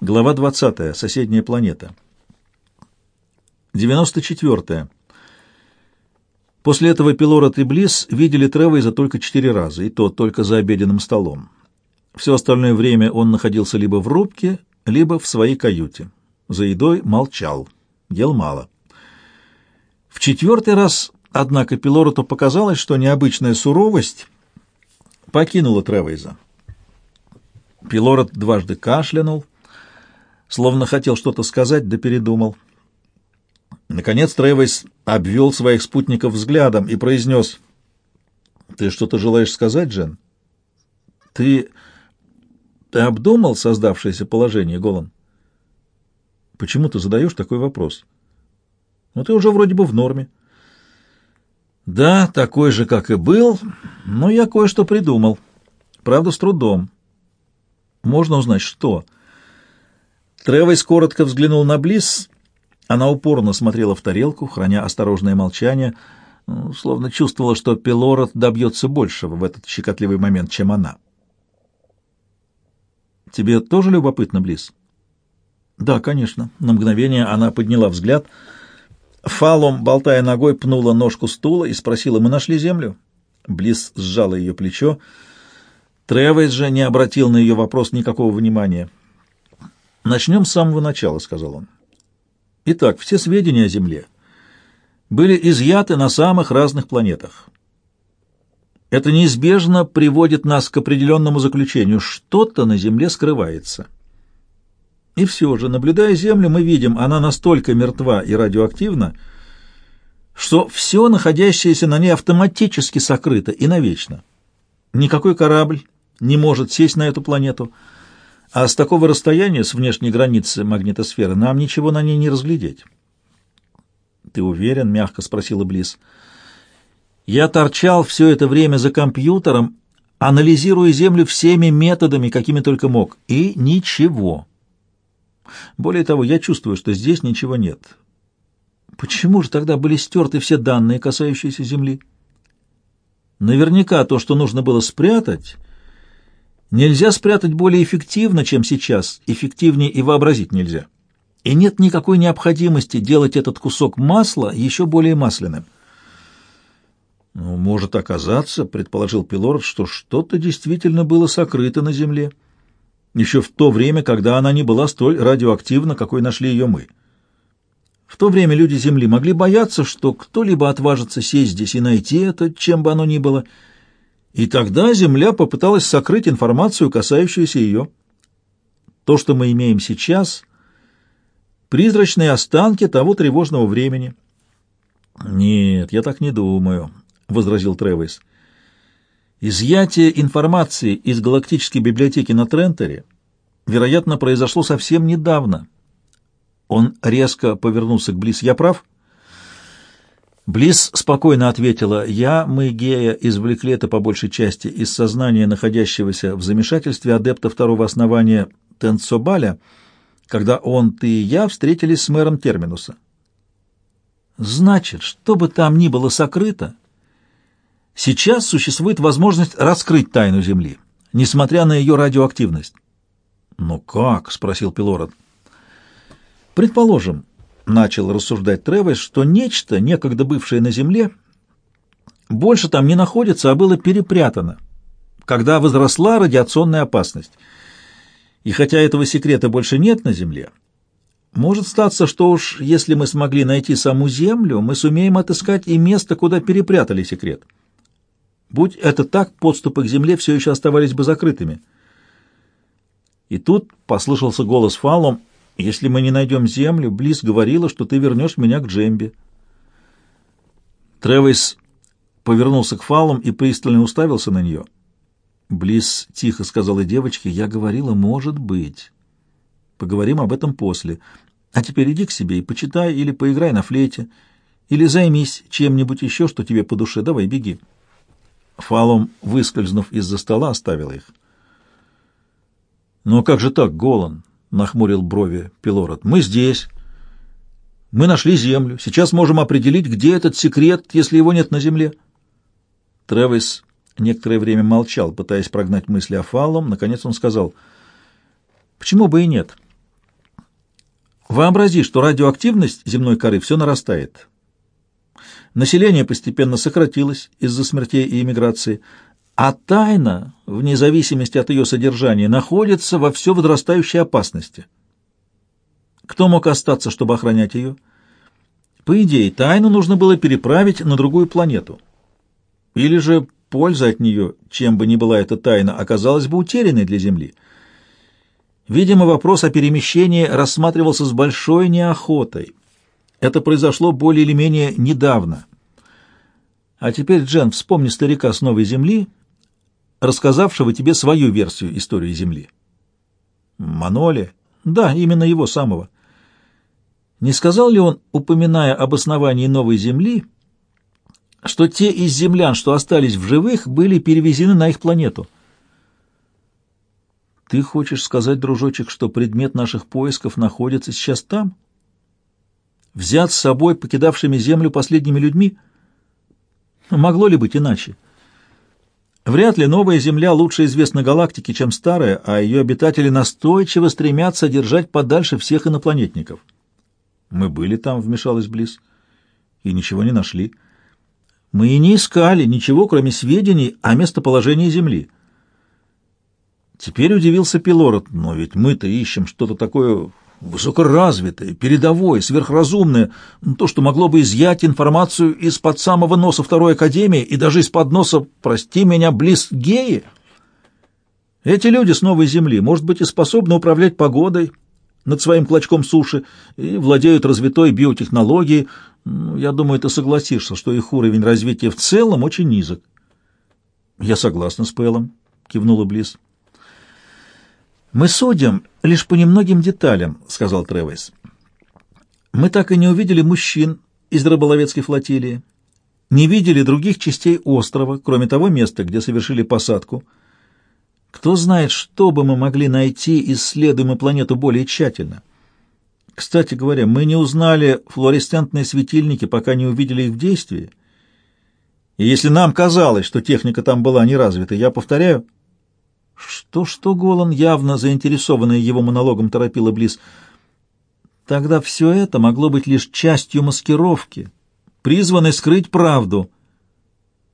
Глава 20. Соседняя планета. 94. После этого Пилород и Близ видели Тревейза только четыре раза, и то только за обеденным столом. Все остальное время он находился либо в рубке, либо в своей каюте. За едой молчал, ел мало. В четвертый раз, однако, Пилороту показалось, что необычная суровость покинула Тревейза. Пилород дважды кашлянул, словно хотел что-то сказать, да передумал. Наконец Тревойс обвел своих спутников взглядом и произнес, «Ты что-то желаешь сказать, Джен? Ты... ты обдумал создавшееся положение, Голан? Почему ты задаешь такой вопрос? Ну, ты уже вроде бы в норме». «Да, такой же, как и был, но я кое-что придумал. Правда, с трудом. Можно узнать, что?» Тревойс коротко взглянул на Близ. Она упорно смотрела в тарелку, храня осторожное молчание, ну, словно чувствовала, что Пелород добьется большего в этот щекотливый момент, чем она. «Тебе тоже любопытно, Близ?» «Да, конечно». На мгновение она подняла взгляд. Фалом, болтая ногой, пнула ножку стула и спросила, «Мы нашли землю?» Близ сжала ее плечо. Тревес же не обратил на ее вопрос никакого внимания. «Начнем с самого начала», — сказал он. «Итак, все сведения о Земле были изъяты на самых разных планетах. Это неизбежно приводит нас к определенному заключению. Что-то на Земле скрывается. И все же, наблюдая Землю, мы видим, она настолько мертва и радиоактивна, что все находящееся на ней автоматически сокрыто и навечно. Никакой корабль не может сесть на эту планету — а с такого расстояния, с внешней границы магнитосферы, нам ничего на ней не разглядеть. «Ты уверен?» — мягко спросила Близ. «Я торчал все это время за компьютером, анализируя Землю всеми методами, какими только мог, и ничего. Более того, я чувствую, что здесь ничего нет. Почему же тогда были стерты все данные, касающиеся Земли? Наверняка то, что нужно было спрятать, нельзя спрятать более эффективно, чем сейчас, эффективнее и вообразить нельзя. И нет никакой необходимости делать этот кусок масла еще более масляным. Ну, может оказаться, предположил Пилород, что что-то действительно было сокрыто на земле, еще в то время, когда она не была столь радиоактивна, какой нашли ее мы. В то время люди Земли могли бояться, что кто-либо отважится сесть здесь и найти это, чем бы оно ни было, — и тогда Земля попыталась сокрыть информацию, касающуюся ее. То, что мы имеем сейчас, призрачные останки того тревожного времени. «Нет, я так не думаю», — возразил Тревис. «Изъятие информации из галактической библиотеки на Трентере, вероятно, произошло совсем недавно». Он резко повернулся к Близ. «Я прав?» Близ спокойно ответила, «Я, мы, Гея, извлекли это по большей части из сознания находящегося в замешательстве адепта второго основания Тенцобаля, когда он, ты и я встретились с мэром Терминуса». «Значит, что бы там ни было сокрыто, сейчас существует возможность раскрыть тайну Земли, несмотря на ее радиоактивность». «Но как?» — спросил Пилород. «Предположим, начал рассуждать Тревес, что нечто, некогда бывшее на земле, больше там не находится, а было перепрятано, когда возросла радиационная опасность. И хотя этого секрета больше нет на земле, может статься, что уж если мы смогли найти саму землю, мы сумеем отыскать и место, куда перепрятали секрет. Будь это так, подступы к земле все еще оставались бы закрытыми. И тут послышался голос Фалом, если мы не найдем землю, Близ говорила, что ты вернешь меня к Джембе. Тревис повернулся к фалам и пристально уставился на нее. Близ тихо сказала девочке, я говорила, может быть. Поговорим об этом после. А теперь иди к себе и почитай или поиграй на флейте, или займись чем-нибудь еще, что тебе по душе. Давай, беги. Фалом, выскользнув из-за стола, оставила их. «Ну как же так, Голан?» — нахмурил брови Пилород. «Мы здесь. Мы нашли землю. Сейчас можем определить, где этот секрет, если его нет на земле». Тревис некоторое время молчал, пытаясь прогнать мысли о Фаллом. Наконец он сказал, «Почему бы и нет? Вообрази, что радиоактивность земной коры все нарастает. Население постепенно сократилось из-за смертей и эмиграции, а тайна, вне зависимости от ее содержания, находится во все возрастающей опасности. Кто мог остаться, чтобы охранять ее? По идее, тайну нужно было переправить на другую планету. Или же польза от нее, чем бы ни была эта тайна, оказалась бы утерянной для Земли. Видимо, вопрос о перемещении рассматривался с большой неохотой. Это произошло более или менее недавно. А теперь, Джен, вспомни старика с Новой Земли, рассказавшего тебе свою версию истории Земли. Маноли? Да, именно его самого. Не сказал ли он, упоминая об основании Новой Земли, что те из землян, что остались в живых, были перевезены на их планету? Ты хочешь сказать, дружочек, что предмет наших поисков находится сейчас там? Взят с собой покидавшими Землю последними людьми? Могло ли быть иначе? Вряд ли новая Земля лучше известна галактике, чем старая, а ее обитатели настойчиво стремятся держать подальше всех инопланетников. Мы были там, вмешалась Близ, и ничего не нашли. Мы и не искали ничего, кроме сведений о местоположении Земли. Теперь удивился Пилород, но ведь мы-то ищем что-то такое высокоразвитое, передовое, сверхразумное, то, что могло бы изъять информацию из-под самого носа Второй Академии и даже из-под носа, прости меня, близ геи. Эти люди с новой Земли, может быть, и способны управлять погодой, над своим клочком суши и владеют развитой биотехнологией. Ну, я думаю, ты согласишься, что их уровень развития в целом очень низок. Я согласна с Пэлом, кивнула Близ. Мы судим лишь по немногим деталям, сказал Тревес. Мы так и не увидели мужчин из рыболовецкой флотилии, не видели других частей острова, кроме того места, где совершили посадку — кто знает, что бы мы могли найти, исследуя мы планету более тщательно. Кстати говоря, мы не узнали флуоресцентные светильники, пока не увидели их в действии. И если нам казалось, что техника там была не развита, я повторяю... Что-что Голан, явно заинтересованный его монологом, торопила Близ. Тогда все это могло быть лишь частью маскировки, призванной скрыть правду.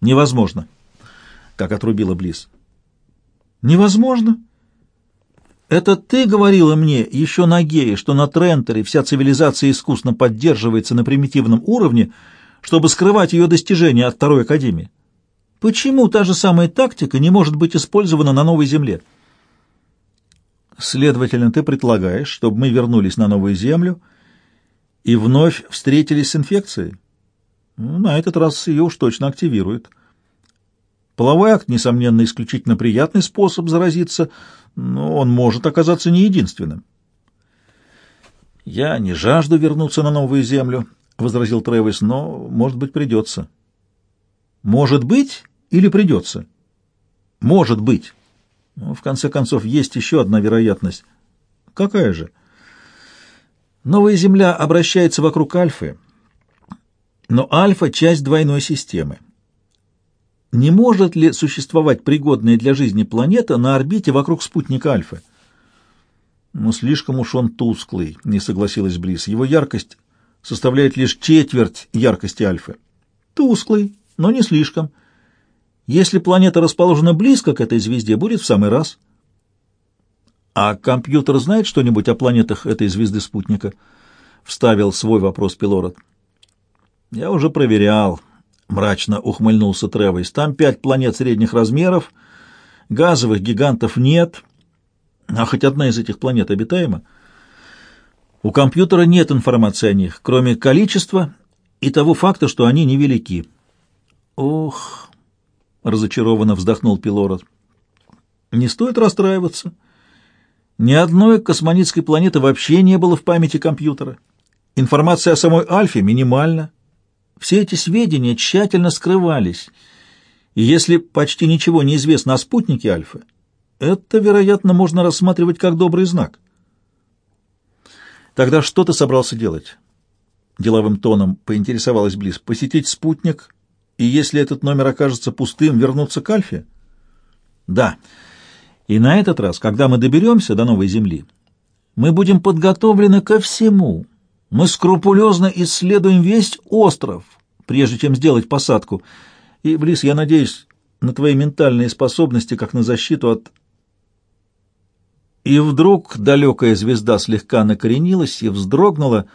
Невозможно, как отрубила Близ. Невозможно. Это ты говорила мне еще на Гее, что на Трентере вся цивилизация искусно поддерживается на примитивном уровне, чтобы скрывать ее достижения от Второй Академии. Почему та же самая тактика не может быть использована на Новой Земле? Следовательно, ты предлагаешь, чтобы мы вернулись на Новую Землю и вновь встретились с инфекцией? Ну, на этот раз ее уж точно активируют. Половой акт, несомненно, исключительно приятный способ заразиться, но он может оказаться не единственным. «Я не жажду вернуться на новую землю», — возразил Тревис, — «но, может быть, придется». «Может быть или придется?» «Может быть». Ну, в конце концов, есть еще одна вероятность. «Какая же?» «Новая Земля обращается вокруг Альфы, но Альфа — часть двойной системы. Не может ли существовать пригодная для жизни планета на орбите вокруг спутника Альфа? Ну, слишком уж он тусклый, не согласилась Близ. Его яркость составляет лишь четверть яркости Альфы. Тусклый, но не слишком. Если планета расположена близко к этой звезде, будет в самый раз. А компьютер знает что-нибудь о планетах этой звезды-спутника? Вставил свой вопрос Пилород. Я уже проверял. — мрачно ухмыльнулся Тревойс. «Там пять планет средних размеров, газовых гигантов нет, а хоть одна из этих планет обитаема. У компьютера нет информации о них, кроме количества и того факта, что они невелики». «Ох!» — разочарованно вздохнул Пилород. «Не стоит расстраиваться. Ни одной космонитской планеты вообще не было в памяти компьютера. Информация о самой Альфе минимальна, все эти сведения тщательно скрывались, и если почти ничего не известно о спутнике Альфы, это, вероятно, можно рассматривать как добрый знак. Тогда что ты собрался делать? Деловым тоном поинтересовалась Близ. Посетить спутник, и если этот номер окажется пустым, вернуться к Альфе? Да. И на этот раз, когда мы доберемся до новой Земли, Мы будем подготовлены ко всему. Мы скрупулезно исследуем весь остров, прежде чем сделать посадку. И, Близ, я надеюсь на твои ментальные способности, как на защиту от... И вдруг далекая звезда слегка накоренилась и вздрогнула.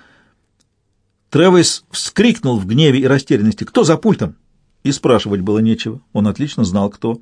Тревис вскрикнул в гневе и растерянности. «Кто за пультом?» И спрашивать было нечего. Он отлично знал, кто.